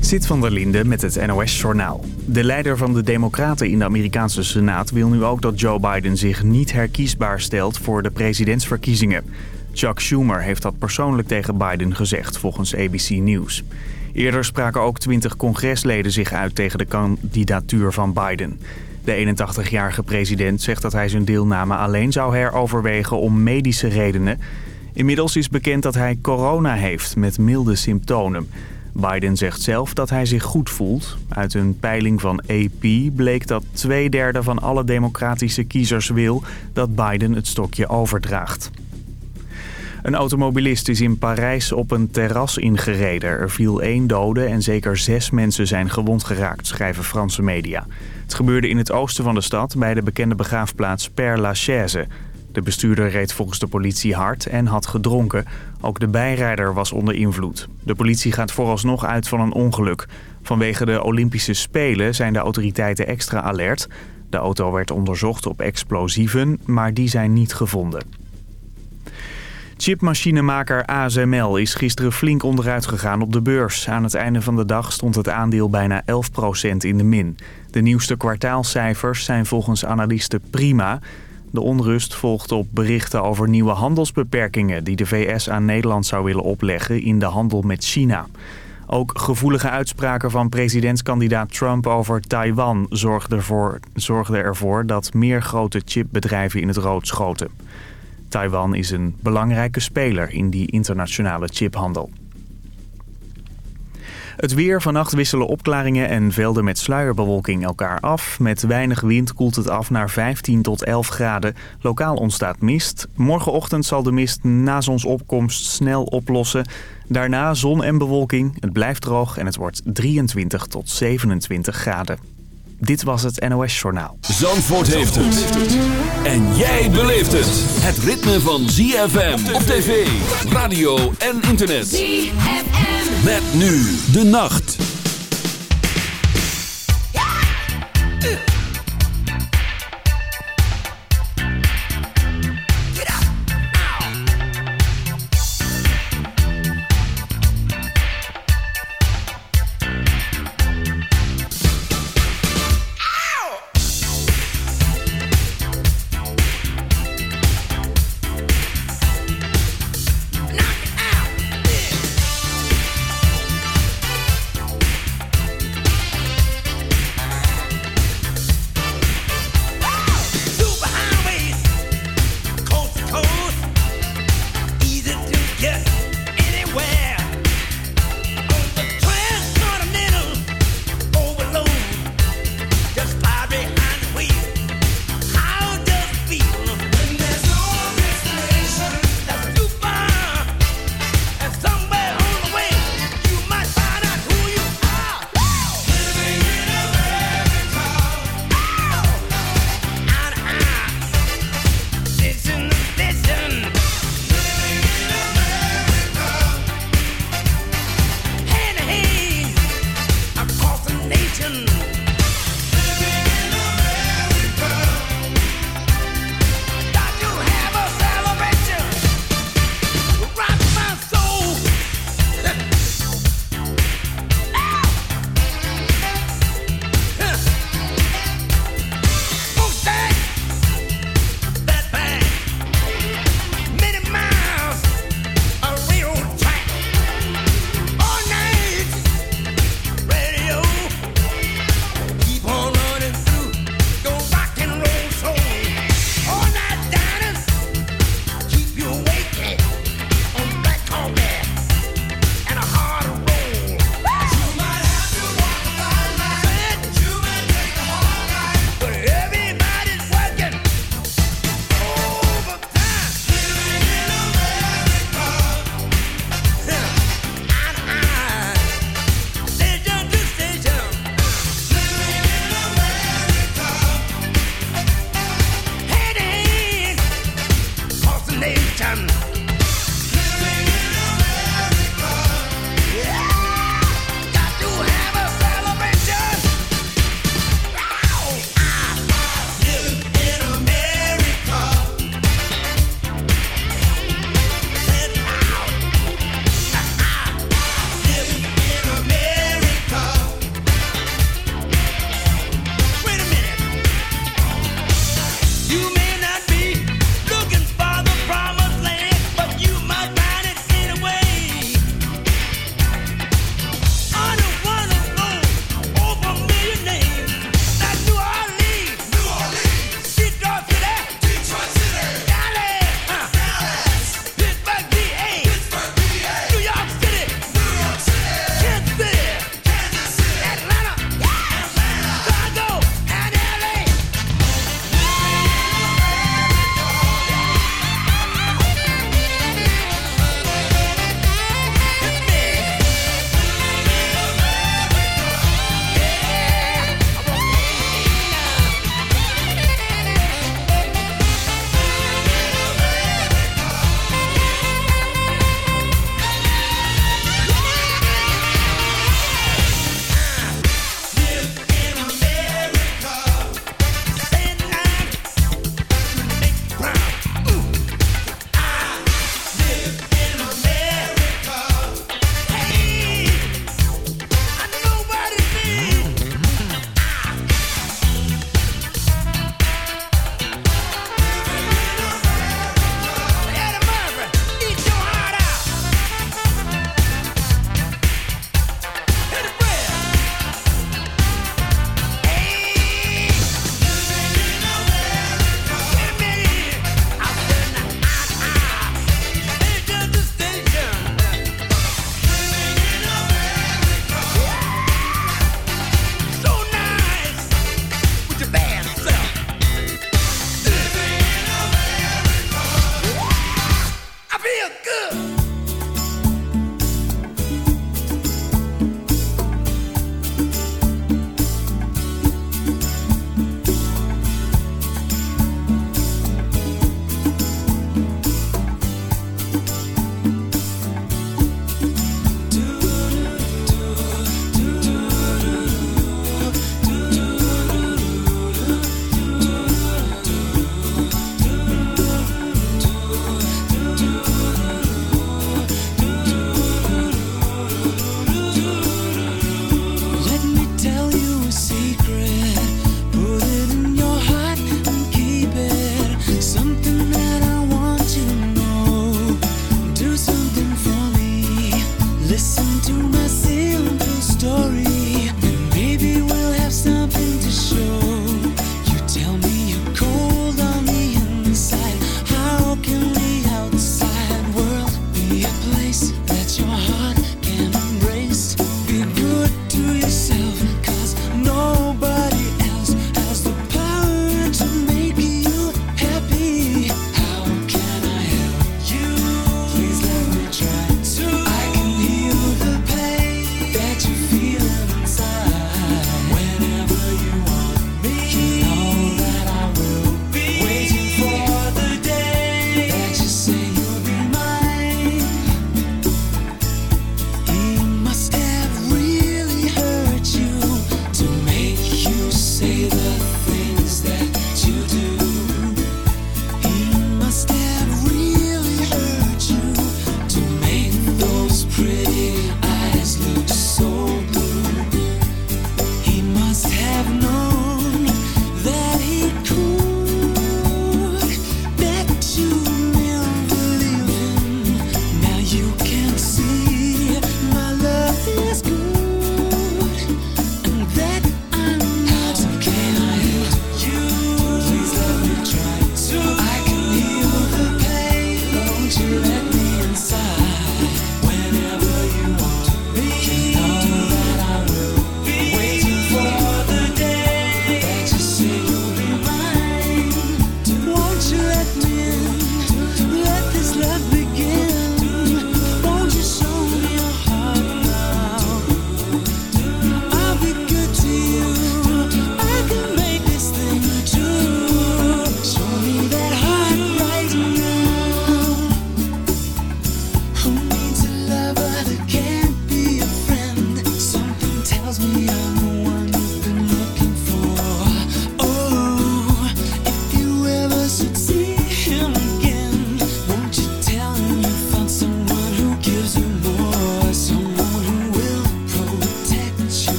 Zit van der Linde met het NOS-journaal. De leider van de Democraten in de Amerikaanse Senaat wil nu ook dat Joe Biden zich niet herkiesbaar stelt voor de presidentsverkiezingen. Chuck Schumer heeft dat persoonlijk tegen Biden gezegd, volgens ABC News. Eerder spraken ook 20 congresleden zich uit tegen de kandidatuur van Biden. De 81-jarige president zegt dat hij zijn deelname alleen zou heroverwegen om medische redenen. Inmiddels is bekend dat hij corona heeft met milde symptomen. Biden zegt zelf dat hij zich goed voelt. Uit een peiling van AP bleek dat twee derde van alle democratische kiezers wil dat Biden het stokje overdraagt. Een automobilist is in Parijs op een terras ingereden. Er viel één dode en zeker zes mensen zijn gewond geraakt, schrijven Franse media. Het gebeurde in het oosten van de stad bij de bekende begraafplaats Père Lachaise. De bestuurder reed volgens de politie hard en had gedronken. Ook de bijrijder was onder invloed. De politie gaat vooralsnog uit van een ongeluk. Vanwege de Olympische Spelen zijn de autoriteiten extra alert. De auto werd onderzocht op explosieven, maar die zijn niet gevonden. Chipmachinemaker ASML is gisteren flink onderuit gegaan op de beurs. Aan het einde van de dag stond het aandeel bijna 11% in de min. De nieuwste kwartaalcijfers zijn volgens analisten prima. De onrust volgt op berichten over nieuwe handelsbeperkingen... die de VS aan Nederland zou willen opleggen in de handel met China. Ook gevoelige uitspraken van presidentskandidaat Trump over Taiwan... zorgden ervoor, zorgden ervoor dat meer grote chipbedrijven in het rood schoten. Taiwan is een belangrijke speler in die internationale chiphandel. Het weer. Vannacht wisselen opklaringen en velden met sluierbewolking elkaar af. Met weinig wind koelt het af naar 15 tot 11 graden. Lokaal ontstaat mist. Morgenochtend zal de mist na zonsopkomst snel oplossen. Daarna zon en bewolking. Het blijft droog en het wordt 23 tot 27 graden. Dit was het NOS Journaal. Zandvoort heeft het. En jij beleeft het. Het ritme van ZFM op tv, radio en internet. ZFM. Met nu de nacht.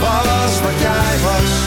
was wat jij was.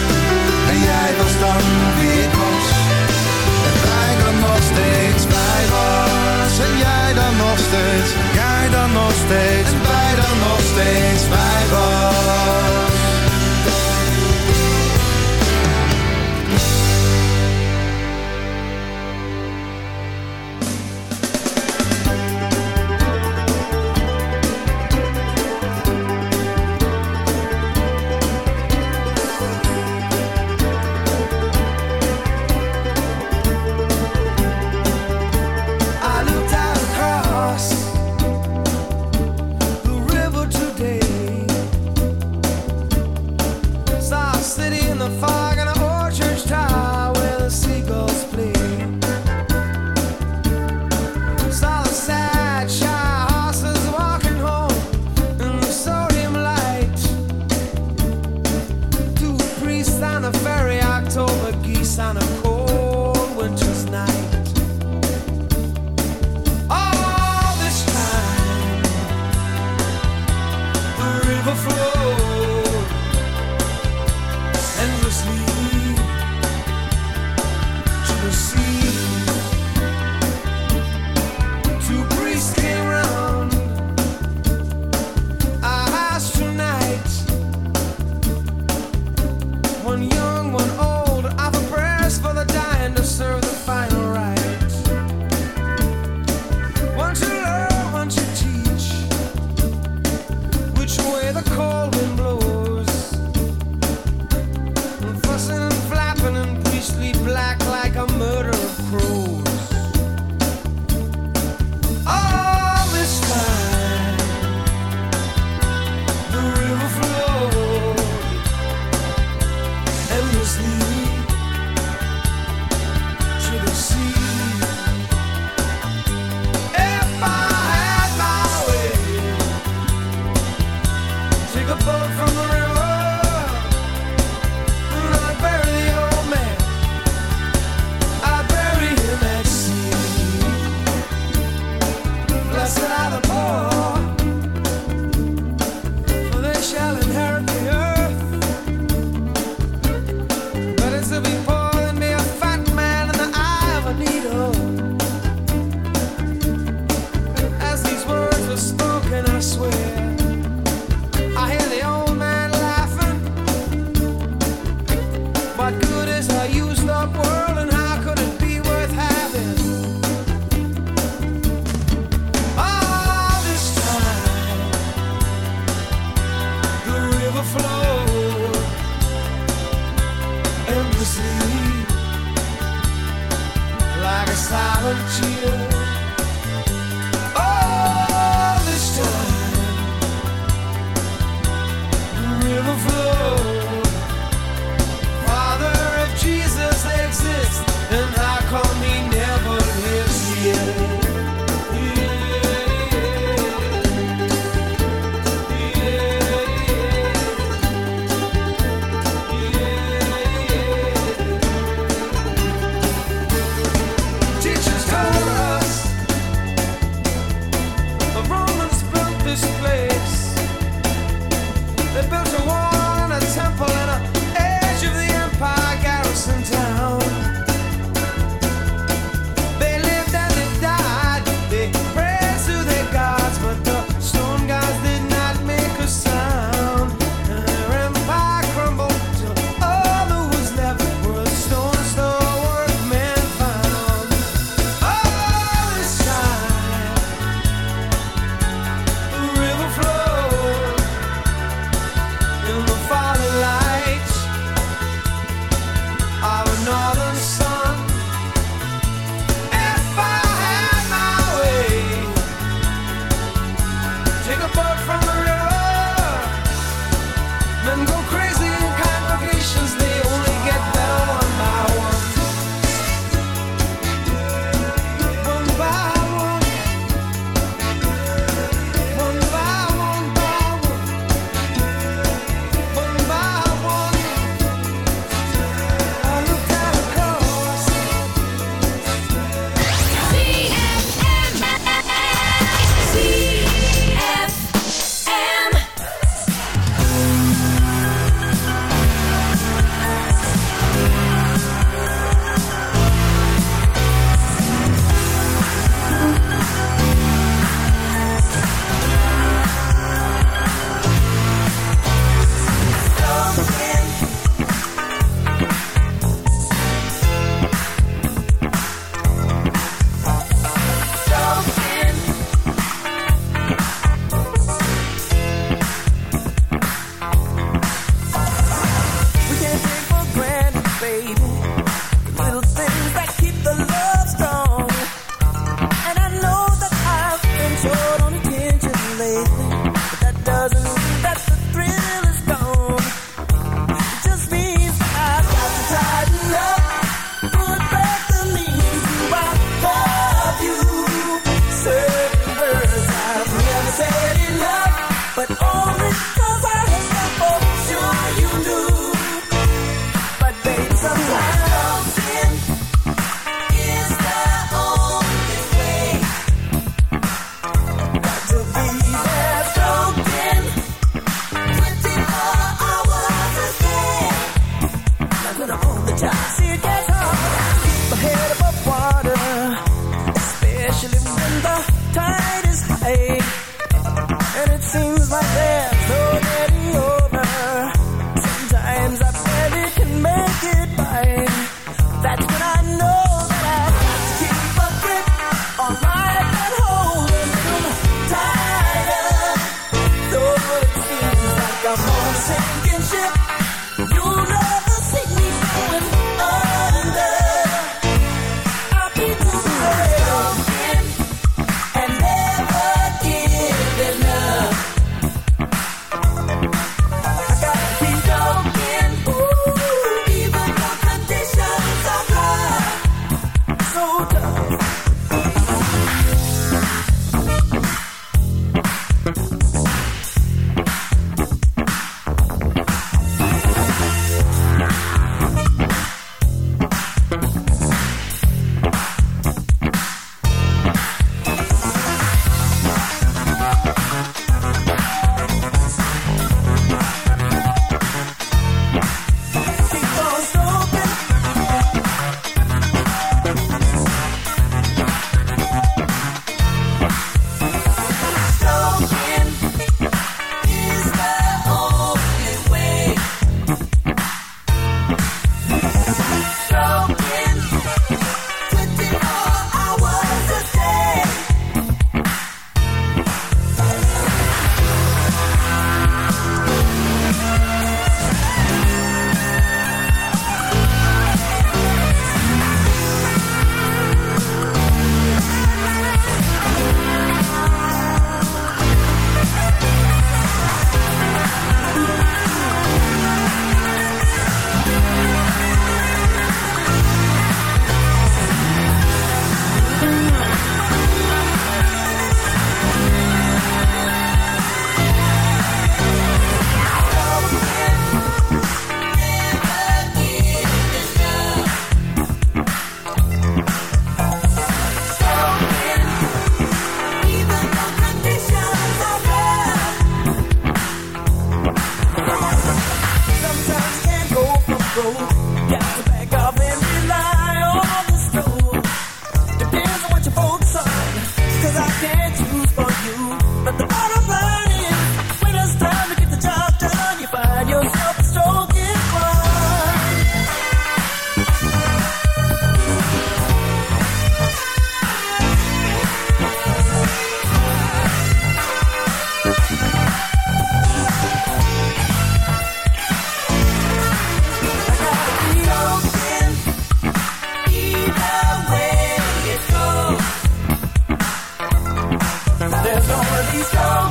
love is.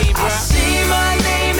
See, bro? I see my name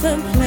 something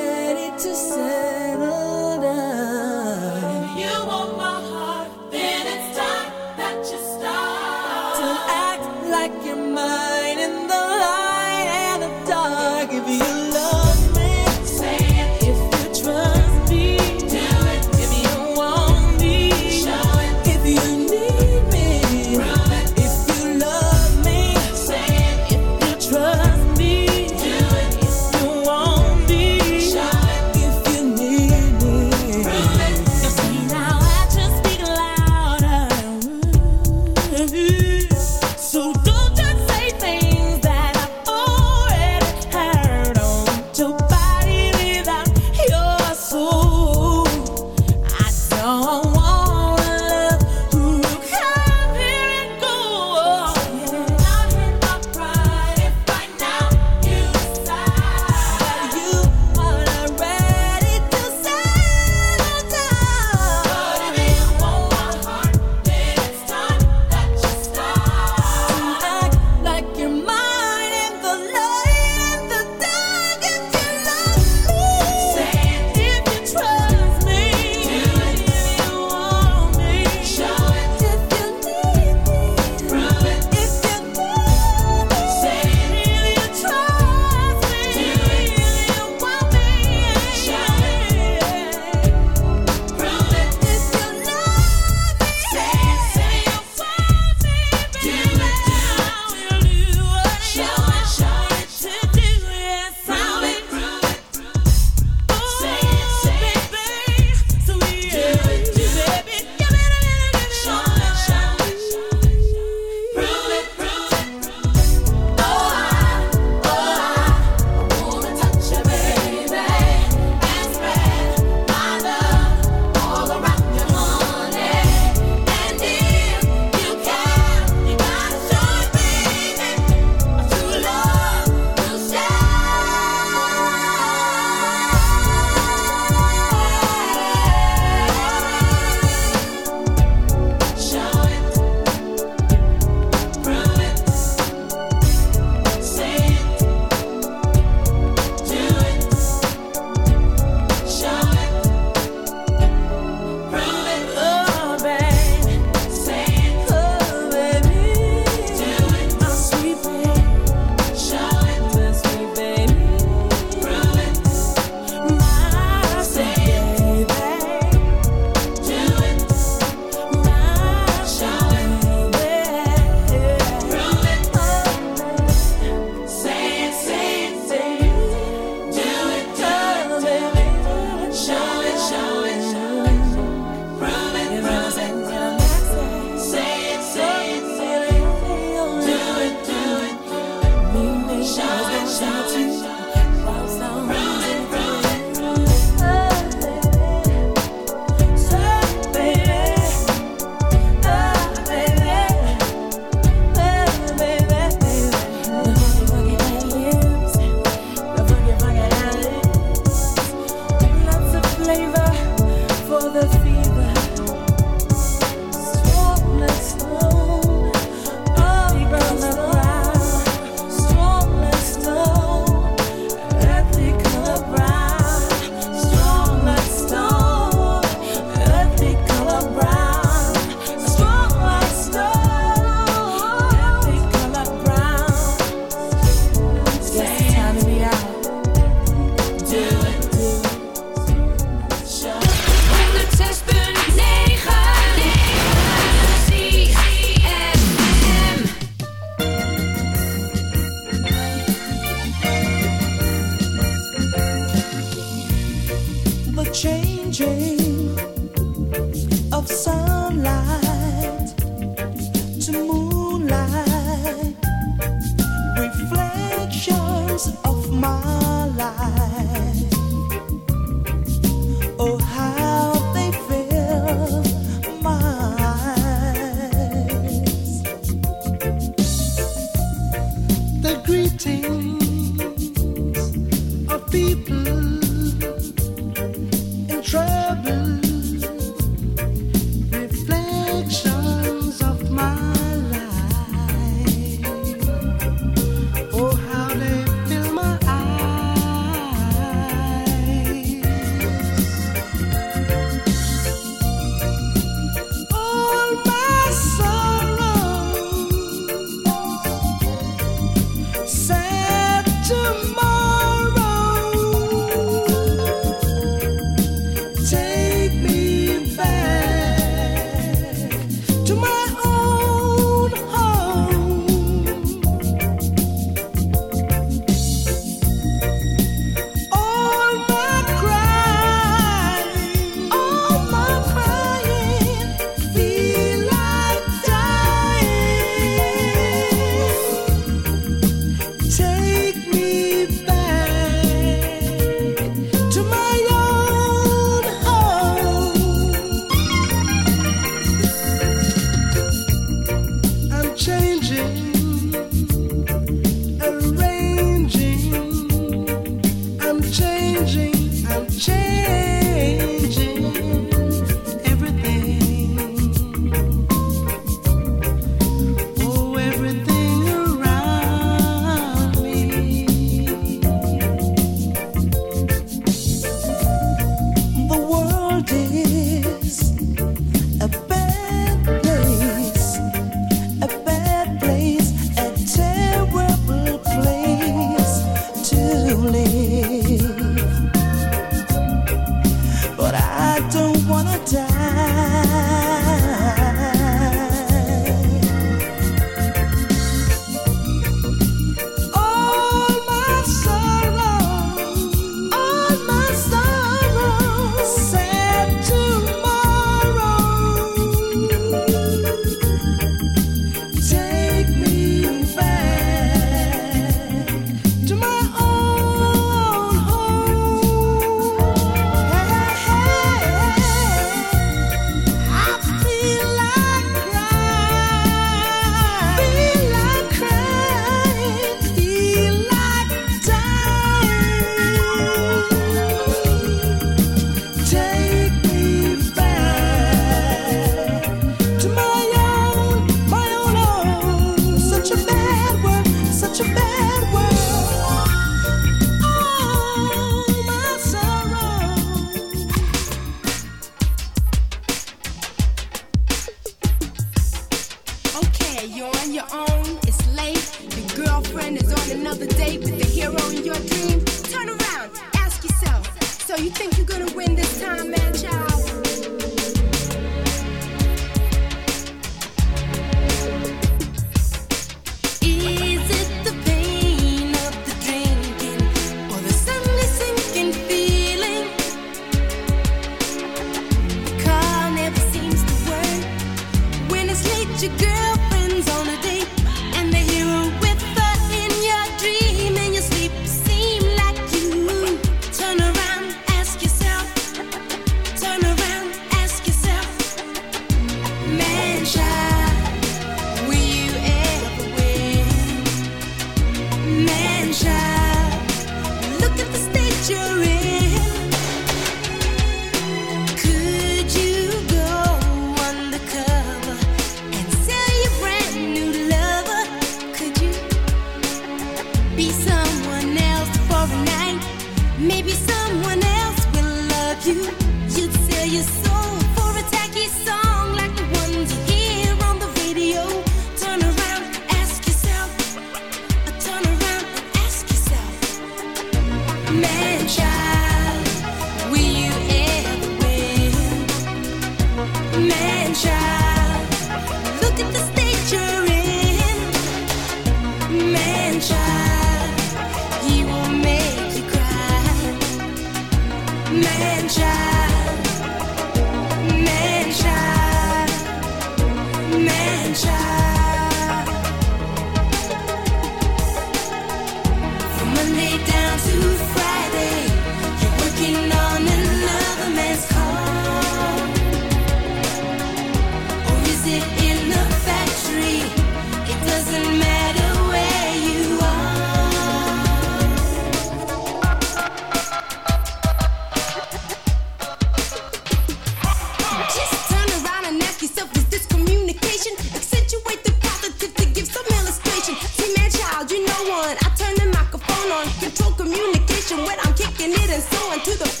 and so on to the